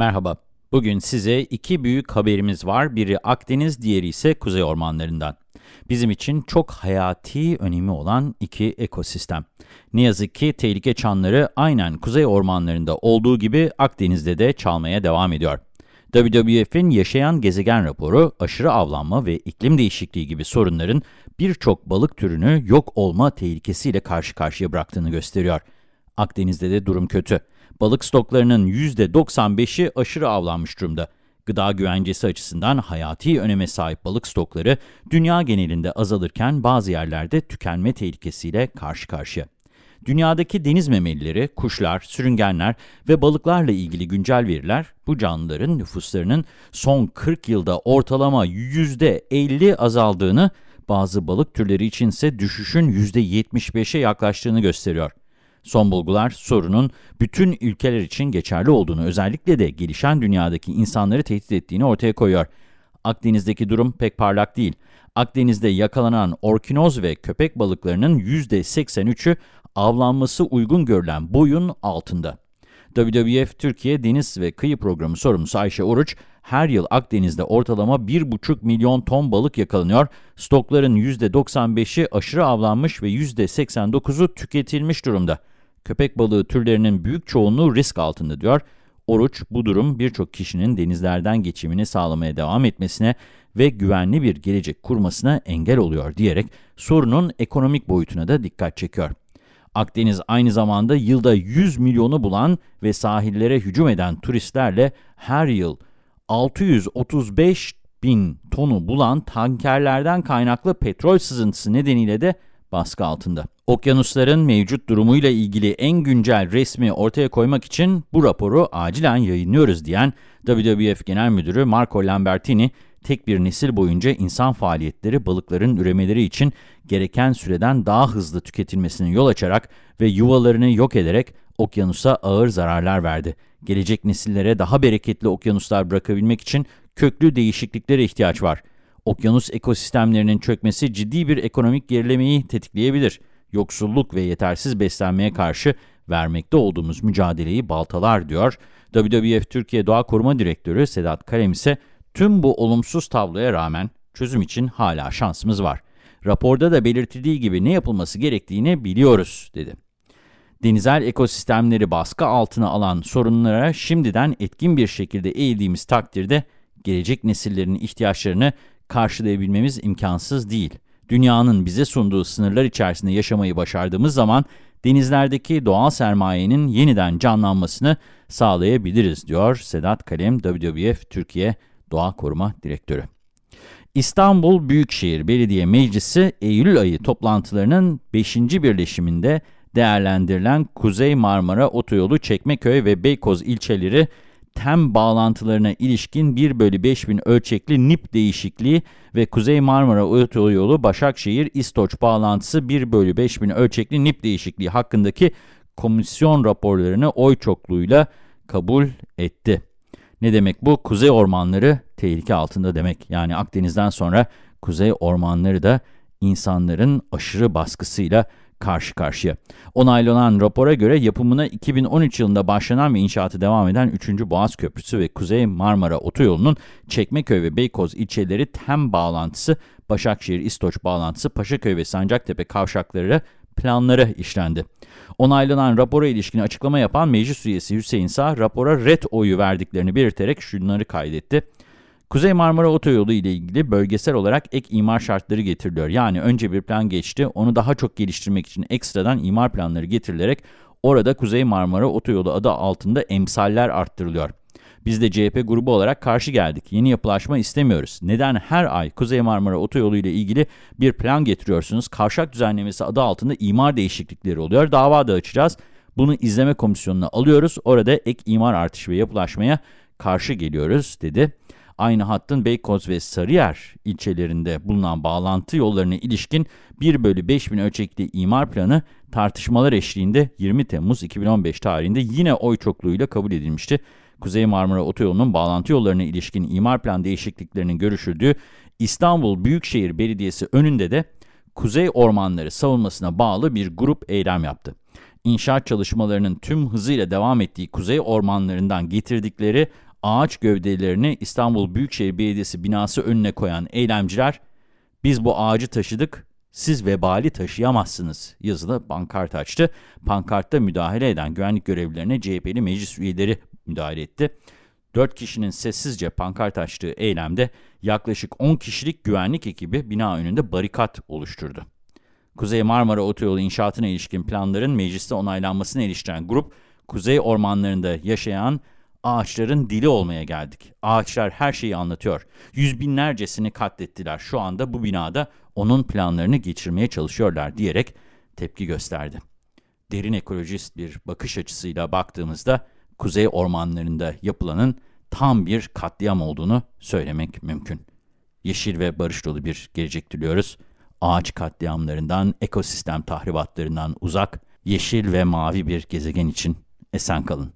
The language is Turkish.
Merhaba. Bugün size iki büyük haberimiz var. Biri Akdeniz, diğeri ise Kuzey Ormanlarından. Bizim için çok hayati önemi olan iki ekosistem. Ne yazık ki tehlike çanları aynen Kuzey Ormanlarında olduğu gibi Akdeniz'de de çalmaya devam ediyor. WWF'in Yaşayan Gezegen raporu, aşırı avlanma ve iklim değişikliği gibi sorunların birçok balık türünü yok olma tehlikesiyle karşı karşıya bıraktığını gösteriyor. Akdeniz'de de durum kötü. Balık stoklarının %95'i aşırı avlanmış durumda. Gıda güvencesi açısından hayati öneme sahip balık stokları dünya genelinde azalırken bazı yerlerde tükenme tehlikesiyle karşı karşıya. Dünyadaki deniz memelileri, kuşlar, sürüngenler ve balıklarla ilgili güncel veriler bu canlıların nüfuslarının son 40 yılda ortalama %50 azaldığını, bazı balık türleri içinse düşüşün %75'e yaklaştığını gösteriyor. Son bulgular sorunun bütün ülkeler için geçerli olduğunu, özellikle de gelişen dünyadaki insanları tehdit ettiğini ortaya koyuyor. Akdeniz'deki durum pek parlak değil. Akdeniz'de yakalanan orkinoz ve köpek balıklarının %83'ü avlanması uygun görülen boyun altında. WWF Türkiye Deniz ve Kıyı Programı sorumlusu Ayşe Oruç, her yıl Akdeniz'de ortalama 1,5 milyon ton balık yakalanıyor, stokların %95'i aşırı avlanmış ve %89'u tüketilmiş durumda. Köpek balığı türlerinin büyük çoğunluğu risk altında diyor. Oruç, bu durum birçok kişinin denizlerden geçimini sağlamaya devam etmesine ve güvenli bir gelecek kurmasına engel oluyor diyerek sorunun ekonomik boyutuna da dikkat çekiyor. Akdeniz aynı zamanda yılda 100 milyonu bulan ve sahillere hücum eden turistlerle her yıl 635 bin tonu bulan tankerlerden kaynaklı petrol sızıntısı nedeniyle de baskı altında. Okyanusların mevcut durumuyla ilgili en güncel resmi ortaya koymak için bu raporu acilen yayınlıyoruz diyen WWF Genel Müdürü Marco Lambertini, tek bir nesil boyunca insan faaliyetleri balıkların üremeleri için gereken süreden daha hızlı tüketilmesine yol açarak ve yuvalarını yok ederek okyanusa ağır zararlar verdi. Gelecek nesillere daha bereketli okyanuslar bırakabilmek için köklü değişikliklere ihtiyaç var. Okyanus ekosistemlerinin çökmesi ciddi bir ekonomik gerilemeyi tetikleyebilir. Yoksulluk ve yetersiz beslenmeye karşı vermekte olduğumuz mücadeleyi baltalar diyor. WWF Türkiye Doğa Koruma Direktörü Sedat Kalem ise tüm bu olumsuz tabloya rağmen çözüm için hala şansımız var. Raporda da belirtildiği gibi ne yapılması gerektiğini biliyoruz, dedi. Denizel ekosistemleri baskı altına alan sorunlara şimdiden etkin bir şekilde eğildiğimiz takdirde gelecek nesillerin ihtiyaçlarını karşılayabilmemiz imkansız değil. Dünyanın bize sunduğu sınırlar içerisinde yaşamayı başardığımız zaman denizlerdeki doğal sermayenin yeniden canlanmasını sağlayabiliriz, diyor Sedat Kalem, WWF Türkiye Doğa Koruma Direktörü. İstanbul Büyükşehir Belediye Meclisi Eylül ayı toplantılarının 5. birleşiminde değerlendirilen Kuzey Marmara Otoyolu Çekmeköy ve Beykoz ilçeleri TEM bağlantılarına ilişkin 1 bölü 5000 ölçekli NIP değişikliği ve Kuzey Marmara Otoyolu Başakşehir-İstoç bağlantısı 1 bölü 5000 ölçekli NIP değişikliği hakkındaki komisyon raporlarını oy çokluğuyla kabul etti. Ne demek bu? Kuzey ormanları tehlike altında demek. Yani Akdeniz'den sonra kuzey ormanları da insanların aşırı baskısıyla karşı karşıya. Onaylanan rapora göre yapımına 2013 yılında başlanan ve inşaatı devam eden 3. Boğaz Köprüsü ve Kuzey Marmara Otoyolu'nun Çekmeköy ve Beykoz ilçeleri TEM bağlantısı, Başakşehir-İstoç bağlantısı, Paşaköy ve Sancaktepe kavşakları planları işlendi. Onaylanan rapora ilişkin açıklama yapan meclis üyesi Hüseyin Sağ, rapora red oyu verdiklerini belirterek şunları kaydetti. Kuzey Marmara Otoyolu ile ilgili bölgesel olarak ek imar şartları getiriliyor. Yani önce bir plan geçti, onu daha çok geliştirmek için ekstradan imar planları getirilerek orada Kuzey Marmara Otoyolu adı altında emsaller arttırılıyor. Biz de CHP grubu olarak karşı geldik. Yeni yapılaşma istemiyoruz. Neden her ay Kuzey Marmara Otoyolu ile ilgili bir plan getiriyorsunuz? Kavşak düzenlemesi adı altında imar değişiklikleri oluyor. Dava da açacağız. Bunu izleme komisyonuna alıyoruz. Orada ek imar artışı ve yapılaşmaya karşı geliyoruz dedi aynı hattın Beykoz ve Sarıyer ilçelerinde bulunan bağlantı yollarına ilişkin 1 bölü 5000 ölçekli imar planı tartışmalar eşliğinde 20 Temmuz 2015 tarihinde yine oy çokluğuyla kabul edilmişti. Kuzey Marmara Otoyolu'nun bağlantı yollarına ilişkin imar plan değişikliklerinin görüşüldüğü İstanbul Büyükşehir Belediyesi önünde de Kuzey Ormanları savunmasına bağlı bir grup eylem yaptı. İnşaat çalışmalarının tüm hızıyla devam ettiği kuzey ormanlarından getirdikleri ağaç gövdelerini İstanbul Büyükşehir Belediyesi binası önüne koyan eylemciler, biz bu ağacı taşıdık, siz vebali taşıyamazsınız yazılı pankart açtı. Pankartta müdahale eden güvenlik görevlilerine CHP'li meclis üyeleri müdahale etti. 4 kişinin sessizce pankart açtığı eylemde yaklaşık 10 kişilik güvenlik ekibi bina önünde barikat oluşturdu. Kuzey Marmara Otoyolu inşaatına ilişkin planların mecliste onaylanmasına iliştiren grup, kuzey ormanlarında yaşayan ağaçların dili olmaya geldik. Ağaçlar her şeyi anlatıyor. Yüz binlercesini katlettiler. Şu anda bu binada onun planlarını geçirmeye çalışıyorlar diyerek tepki gösterdi. Derin ekolojist bir bakış açısıyla baktığımızda, kuzey ormanlarında yapılanın tam bir katliam olduğunu söylemek mümkün. Yeşil ve barış dolu bir gelecek diliyoruz. Ağaç katliamlarından, ekosistem tahribatlarından uzak, yeşil ve mavi bir gezegen için esen kalın.